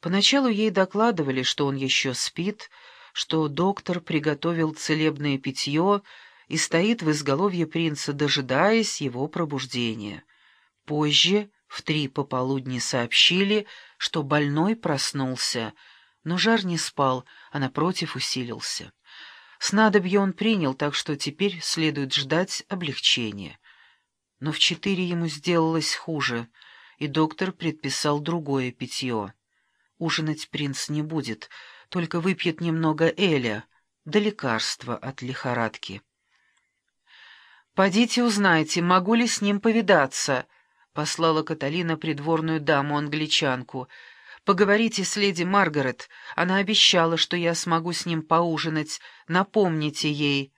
Поначалу ей докладывали, что он еще спит, что доктор приготовил целебное питье и стоит в изголовье принца, дожидаясь его пробуждения. Позже, в три пополудни, сообщили, что больной проснулся, но жар не спал, а напротив усилился. Снадобье он принял, так что теперь следует ждать облегчения. Но в четыре ему сделалось хуже, и доктор предписал другое питье. Ужинать принц не будет, только выпьет немного эля, да лекарства от лихорадки. «Подите узнайте, могу ли с ним повидаться», — послала Каталина придворную даму-англичанку. «Поговорите с леди Маргарет. Она обещала, что я смогу с ним поужинать. Напомните ей».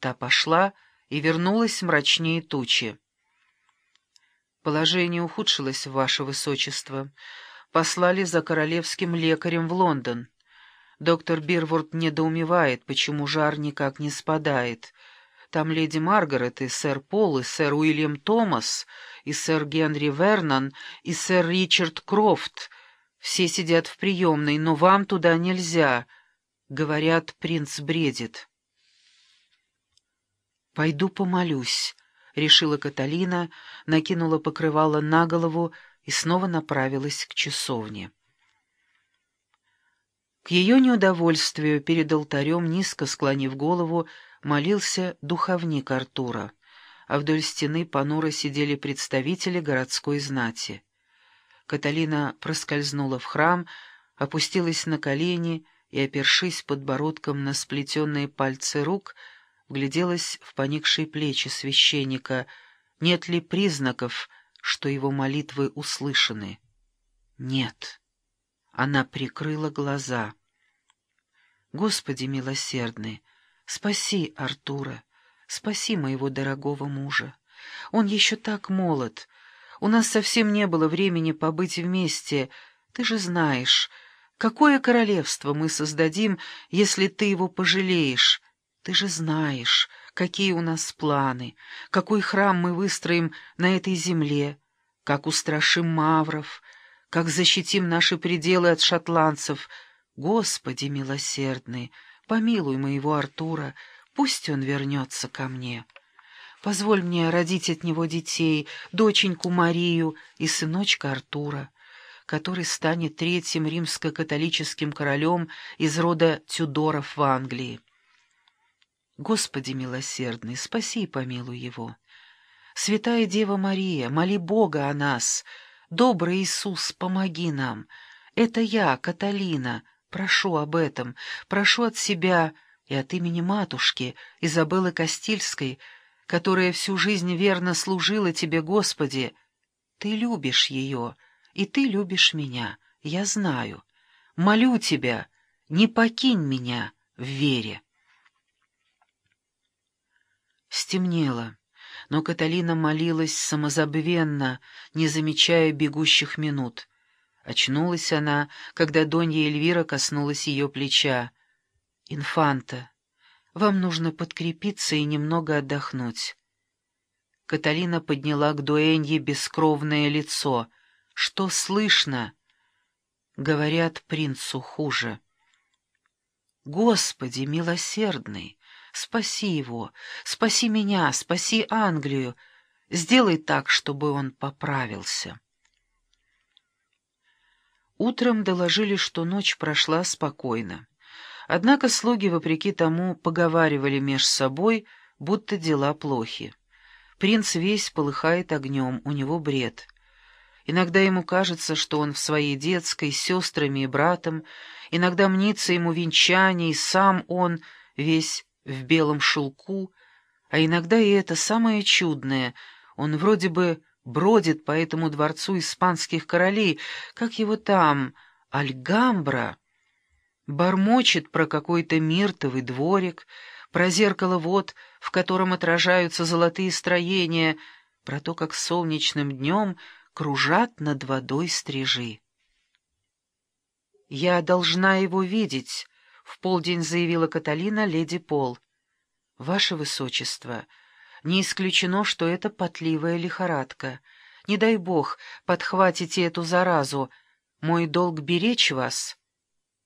Та пошла и вернулась мрачнее тучи. «Положение ухудшилось, ваше высочество» послали за королевским лекарем в Лондон. Доктор Бирворд недоумевает, почему жар никак не спадает. Там леди Маргарет и сэр Пол, и сэр Уильям Томас, и сэр Генри Вернон, и сэр Ричард Крофт. Все сидят в приемной, но вам туда нельзя. Говорят, принц бредит. «Пойду помолюсь», — решила Каталина, накинула покрывало на голову, и снова направилась к часовне. К ее неудовольствию перед алтарем, низко склонив голову, молился духовник Артура, а вдоль стены понуро сидели представители городской знати. Каталина проскользнула в храм, опустилась на колени и, опершись подбородком на сплетенные пальцы рук, вгляделась в поникшие плечи священника, нет ли признаков, что его молитвы услышаны. Нет. Она прикрыла глаза. Господи милосердный, спаси Артура, спаси моего дорогого мужа. Он еще так молод. У нас совсем не было времени побыть вместе. Ты же знаешь, какое королевство мы создадим, если ты его пожалеешь. Ты же знаешь, какие у нас планы, какой храм мы выстроим на этой земле, как устрашим мавров, как защитим наши пределы от шотландцев. Господи милосердный, помилуй моего Артура, пусть он вернется ко мне. Позволь мне родить от него детей, доченьку Марию и сыночка Артура, который станет третьим римско-католическим королем из рода Тюдоров в Англии. Господи милосердный, спаси и помилуй его. Святая Дева Мария, моли Бога о нас. Добрый Иисус, помоги нам. Это я, Каталина, прошу об этом, прошу от себя и от имени матушки Изабеллы Кастильской, которая всю жизнь верно служила тебе, Господи. Ты любишь ее, и ты любишь меня, я знаю. Молю тебя, не покинь меня в вере. Стемнело, но Каталина молилась самозабвенно, не замечая бегущих минут. Очнулась она, когда Донья Эльвира коснулась ее плеча. «Инфанта, вам нужно подкрепиться и немного отдохнуть». Каталина подняла к Дуэнье бескровное лицо. «Что слышно?» «Говорят, принцу хуже». «Господи, милосердный!» Спаси его, спаси меня, спаси Англию. Сделай так, чтобы он поправился. Утром доложили, что ночь прошла спокойно. Однако слуги, вопреки тому, поговаривали меж собой, будто дела плохи. Принц весь полыхает огнем, у него бред. Иногда ему кажется, что он в своей детской, с сестрами и братом, иногда мнится ему венчание, и сам он весь в белом шелку, а иногда и это самое чудное, он вроде бы бродит по этому дворцу испанских королей, как его там, Альгамбра, бормочет про какой-то миртовый дворик, про зеркало вод, в котором отражаются золотые строения, про то, как солнечным днем кружат над водой стрижи. «Я должна его видеть», в полдень заявила Каталина леди Пол. «Ваше Высочество, не исключено, что это потливая лихорадка. Не дай бог, подхватите эту заразу. Мой долг беречь вас,